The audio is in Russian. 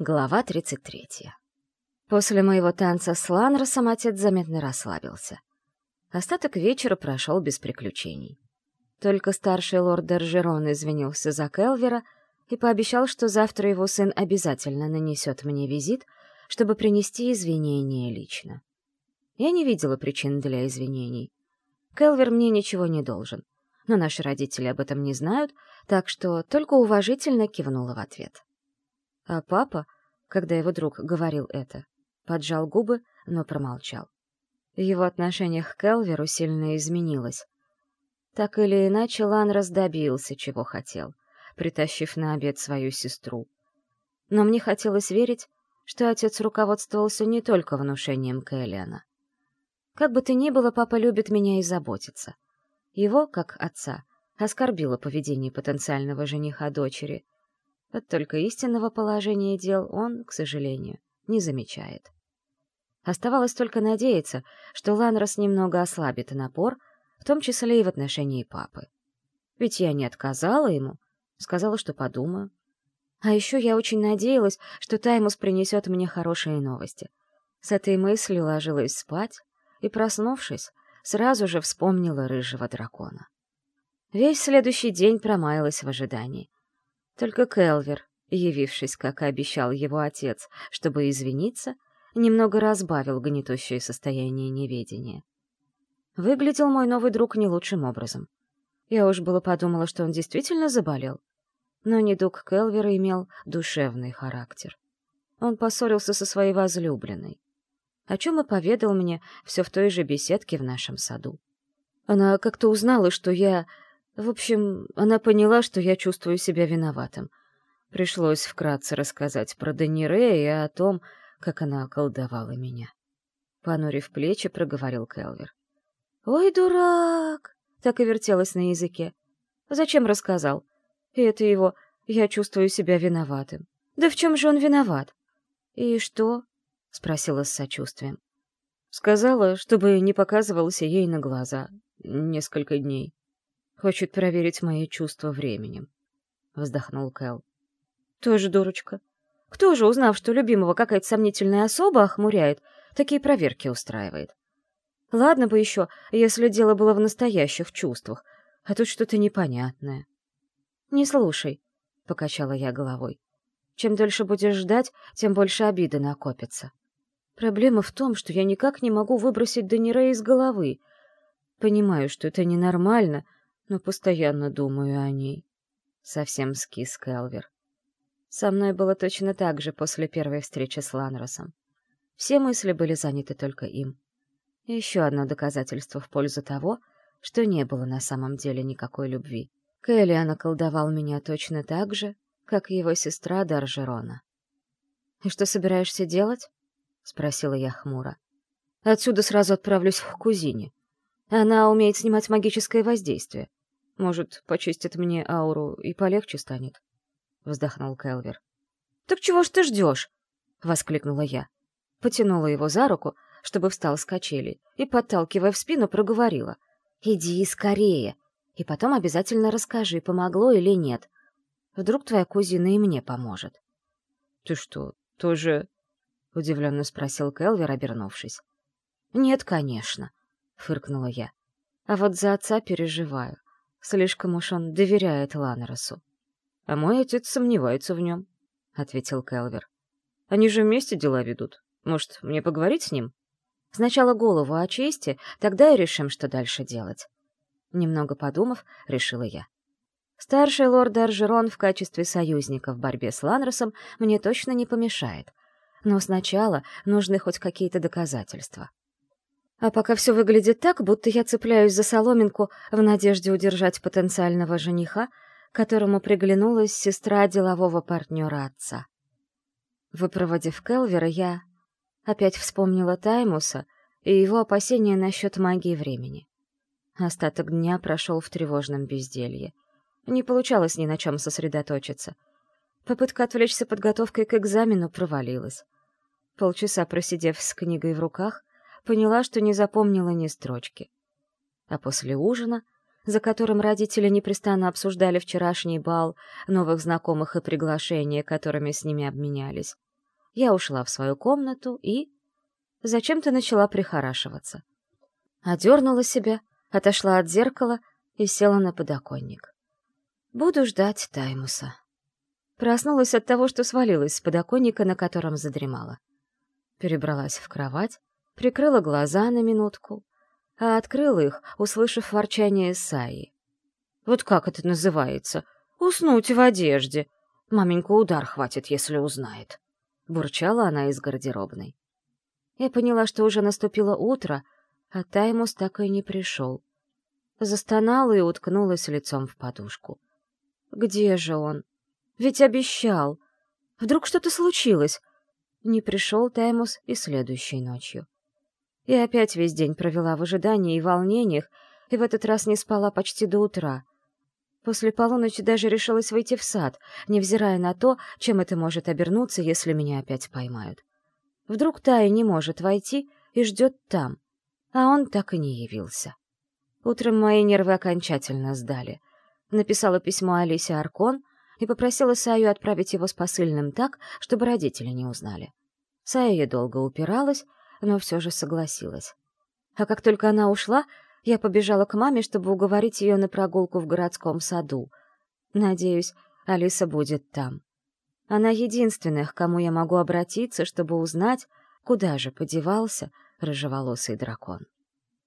Глава 33. После моего танца с Ланросом отец заметно расслабился. Остаток вечера прошел без приключений. Только старший лорд Держерон извинился за Келвера и пообещал, что завтра его сын обязательно нанесет мне визит, чтобы принести извинения лично. Я не видела причин для извинений. Келвер мне ничего не должен, но наши родители об этом не знают, так что только уважительно кивнула в ответ. А папа, когда его друг говорил это, поджал губы, но промолчал. Его отношение к Келверу сильно изменилось. Так или иначе, Ланрос добился, чего хотел, притащив на обед свою сестру. Но мне хотелось верить, что отец руководствовался не только внушением Кэллиана. Как бы то ни было, папа любит меня и заботится. Его, как отца, оскорбило поведение потенциального жениха дочери, вот только истинного положения дел он, к сожалению, не замечает. Оставалось только надеяться, что Ланрос немного ослабит напор, в том числе и в отношении папы. Ведь я не отказала ему, сказала, что подумаю. А еще я очень надеялась, что Таймус принесет мне хорошие новости. С этой мыслью ложилась спать и, проснувшись, сразу же вспомнила рыжего дракона. Весь следующий день промаялась в ожидании. Только Келвер, явившись, как и обещал его отец, чтобы извиниться, немного разбавил гнетущее состояние неведения. Выглядел мой новый друг не лучшим образом. Я уж было подумала, что он действительно заболел. Но недуг Келвера имел душевный характер. Он поссорился со своей возлюбленной, о чем и поведал мне все в той же беседке в нашем саду. Она как-то узнала, что я в общем, она поняла, что я чувствую себя виноватым. Пришлось вкратце рассказать про Данире и о том, как она околдовала меня. Понурив плечи, проговорил Келвер. «Ой, дурак!» — так и вертелась на языке. «Зачем рассказал? И это его «я чувствую себя виноватым». Да в чем же он виноват?» «И что?» — спросила с сочувствием. Сказала, чтобы не показывался ей на глаза несколько дней. Хочет проверить мои чувства временем. Вздохнул Кэл. Тоже дурочка. Кто же, узнав, что любимого какая-то сомнительная особа охмуряет, такие проверки устраивает? Ладно бы еще, если дело было в настоящих чувствах, а тут что-то непонятное. «Не слушай», — покачала я головой. «Чем дольше будешь ждать, тем больше обиды накопится. Проблема в том, что я никак не могу выбросить Данире из головы. Понимаю, что это ненормально, но постоянно думаю о ней. Совсем скис Келвер. Со мной было точно так же после первой встречи с Ланросом. Все мысли были заняты только им. еще одно доказательство в пользу того, что не было на самом деле никакой любви. Кэллиан околдовал меня точно так же, как его сестра Даржерона. «И что собираешься делать?» — спросила я хмуро. «Отсюда сразу отправлюсь к кузине. Она умеет снимать магическое воздействие. Может, почистит мне ауру и полегче станет?» — вздохнул Келвер. «Так чего ж ты ждешь?» — воскликнула я. Потянула его за руку, чтобы встал с качели, и, подталкивая в спину, проговорила. «Иди скорее, и потом обязательно расскажи, помогло или нет. Вдруг твоя кузина и мне поможет». «Ты что, тоже...» — удивленно спросил Келвер, обернувшись. «Нет, конечно», — фыркнула я. «А вот за отца переживаю. Слишком уж он доверяет Ланросу. А мой отец сомневается в нем, — ответил Келвер. Они же вместе дела ведут. Может, мне поговорить с ним? Сначала голову очисти, тогда и решим, что дальше делать. Немного подумав, решила я. Старший лорд Аржерон в качестве союзника в борьбе с Ланросом мне точно не помешает. Но сначала нужны хоть какие-то доказательства. А пока все выглядит так, будто я цепляюсь за соломинку в надежде удержать потенциального жениха, которому приглянулась сестра делового партнера отца. Выпроводив Келвера, я опять вспомнила Таймуса и его опасения насчет магии времени. Остаток дня прошел в тревожном безделье. Не получалось ни на чем сосредоточиться. Попытка отвлечься подготовкой к экзамену провалилась. Полчаса просидев с книгой в руках, поняла, что не запомнила ни строчки. А после ужина за которым родители непрестанно обсуждали вчерашний бал, новых знакомых и приглашения, которыми с ними обменялись. Я ушла в свою комнату и... Зачем-то начала прихорашиваться. Одернула себя, отошла от зеркала и села на подоконник. Буду ждать Таймуса. Проснулась от того, что свалилась с подоконника, на котором задремала. Перебралась в кровать, прикрыла глаза на минутку, а открыла их, услышав ворчание Саи. «Вот как это называется? Уснуть в одежде. Маменька удар хватит, если узнает». Бурчала она из гардеробной. Я поняла, что уже наступило утро, а Таймус так и не пришел. Застонала и уткнулась лицом в подушку. «Где же он? Ведь обещал. Вдруг что-то случилось?» Не пришел Таймус и следующей ночью. И опять весь день провела в ожидании и волнениях, и в этот раз не спала почти до утра. После полуночи даже решилась выйти в сад, невзирая на то, чем это может обернуться, если меня опять поймают. Вдруг Тая не может войти и ждет там, а он так и не явился. Утром мои нервы окончательно сдали. Написала письмо Алисе Аркон и попросила Саю отправить его с посыльным так, чтобы родители не узнали. Сая долго упиралась, но все же согласилась. А как только она ушла, я побежала к маме, чтобы уговорить ее на прогулку в городском саду. Надеюсь, Алиса будет там. Она единственная, к кому я могу обратиться, чтобы узнать, куда же подевался рыжеволосый дракон.